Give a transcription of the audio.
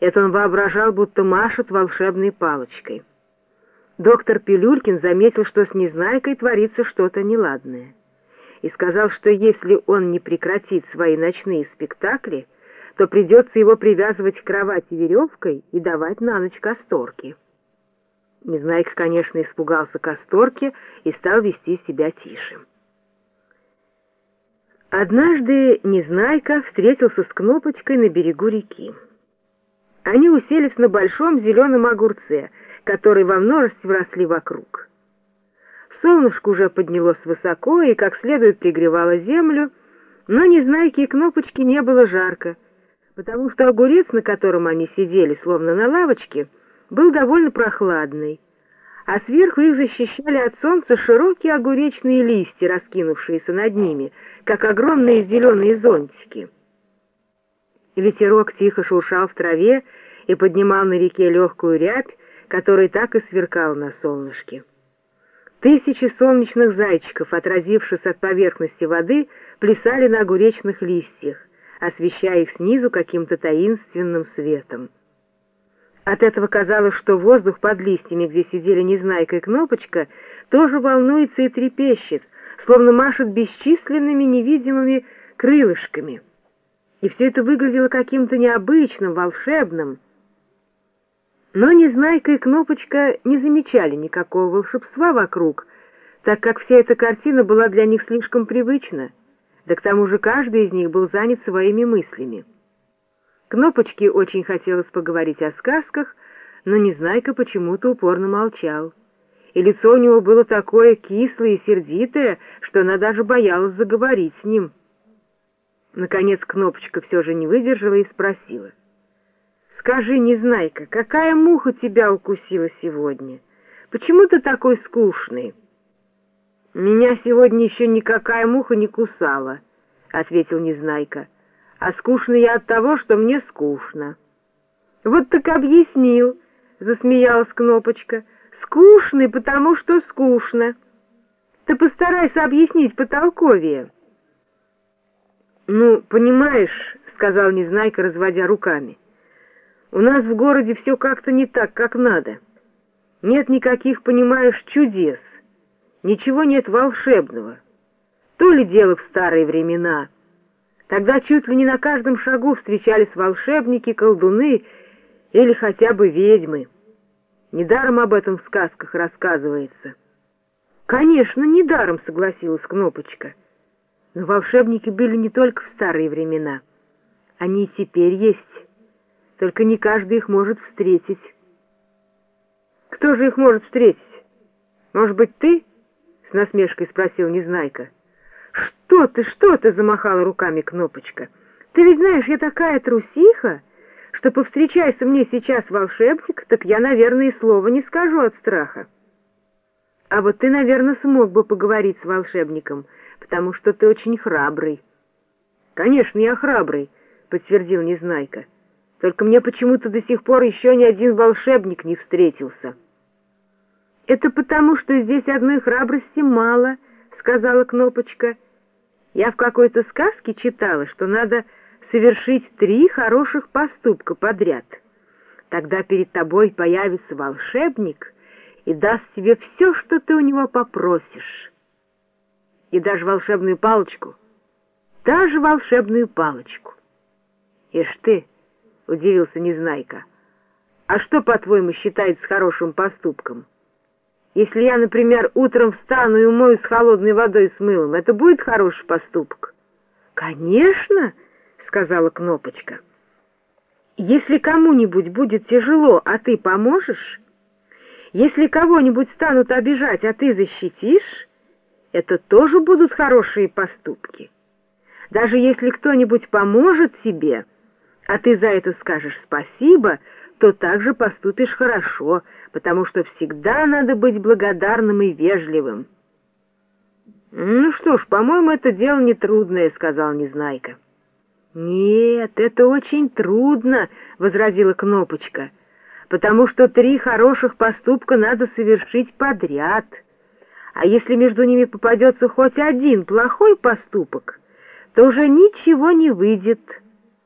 Это он воображал, будто машет волшебной палочкой. Доктор Пилюлькин заметил, что с Незнайкой творится что-то неладное, и сказал, что если он не прекратит свои ночные спектакли, то придется его привязывать к кровати веревкой и давать на ночь касторки. Незнайка, конечно, испугался касторки и стал вести себя тише. Однажды Незнайка встретился с Кнопочкой на берегу реки. Они уселись на большом зеленом огурце, который во множестве росли вокруг. Солнышко уже поднялось высоко и как следует пригревало землю, но Незнайке и Кнопочке не было жарко, потому что огурец, на котором они сидели, словно на лавочке, был довольно прохладный, а сверху их защищали от солнца широкие огуречные листья, раскинувшиеся над ними, как огромные зеленые зонтики. Ветерок тихо шуршал в траве и поднимал на реке легкую рябь, которая так и сверкала на солнышке. Тысячи солнечных зайчиков, отразившись от поверхности воды, плясали на огуречных листьях, освещая их снизу каким-то таинственным светом. От этого казалось, что воздух под листьями, где сидели Незнайка и Кнопочка, тоже волнуется и трепещет, словно машет бесчисленными невидимыми крылышками. И все это выглядело каким-то необычным, волшебным. Но Незнайка и Кнопочка не замечали никакого волшебства вокруг, так как вся эта картина была для них слишком привычна, да к тому же каждый из них был занят своими мыслями. Кнопочке очень хотелось поговорить о сказках, но Незнайка почему-то упорно молчал. И лицо у него было такое кислое и сердитое, что она даже боялась заговорить с ним. Наконец Кнопочка все же не выдержала и спросила. «Скажи, Незнайка, какая муха тебя укусила сегодня? Почему ты такой скучный?» «Меня сегодня еще никакая муха не кусала», — ответил Незнайка а скучно я от того, что мне скучно. Вот так объяснил, засмеялась Кнопочка. Скучный, потому что скучно. Ты постарайся объяснить потолковее. Ну, понимаешь, сказал Незнайка, разводя руками. У нас в городе все как-то не так, как надо. Нет никаких, понимаешь, чудес. Ничего нет волшебного. То ли дело в старые времена — Тогда чуть ли не на каждом шагу встречались волшебники, колдуны или хотя бы ведьмы. Недаром об этом в сказках рассказывается. Конечно, недаром, согласилась Кнопочка. Но волшебники были не только в старые времена. Они и теперь есть. Только не каждый их может встретить. Кто же их может встретить? Может быть, ты? С насмешкой спросил Незнайка. «Что ты, что ты?» — замахала руками Кнопочка. «Ты ведь знаешь, я такая трусиха, что повстречайся мне сейчас волшебник, так я, наверное, и слова не скажу от страха. А вот ты, наверное, смог бы поговорить с волшебником, потому что ты очень храбрый». «Конечно, я храбрый», — подтвердил Незнайка. «Только мне почему-то до сих пор еще ни один волшебник не встретился». «Это потому, что здесь одной храбрости мало», — сказала Кнопочка, — я в какой-то сказке читала, что надо совершить три хороших поступка подряд. Тогда перед тобой появится волшебник и даст тебе все, что ты у него попросишь. И даже волшебную палочку, даже волшебную палочку. Ишь ты, — удивился Незнайка, — а что, по-твоему, считается хорошим поступком? — если я, например, утром встану и умою с холодной водой с мылом, это будет хороший поступок? Конечно, сказала Кнопочка. Если кому-нибудь будет тяжело, а ты поможешь, если кого-нибудь станут обижать, а ты защитишь, это тоже будут хорошие поступки. Даже если кто-нибудь поможет тебе, а ты за это скажешь спасибо, то также поступишь хорошо, потому что всегда надо быть благодарным и вежливым. «Ну что ж, по-моему, это дело нетрудное», — сказал Незнайка. «Нет, это очень трудно», — возразила Кнопочка, «потому что три хороших поступка надо совершить подряд. А если между ними попадется хоть один плохой поступок, то уже ничего не выйдет».